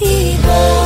一个。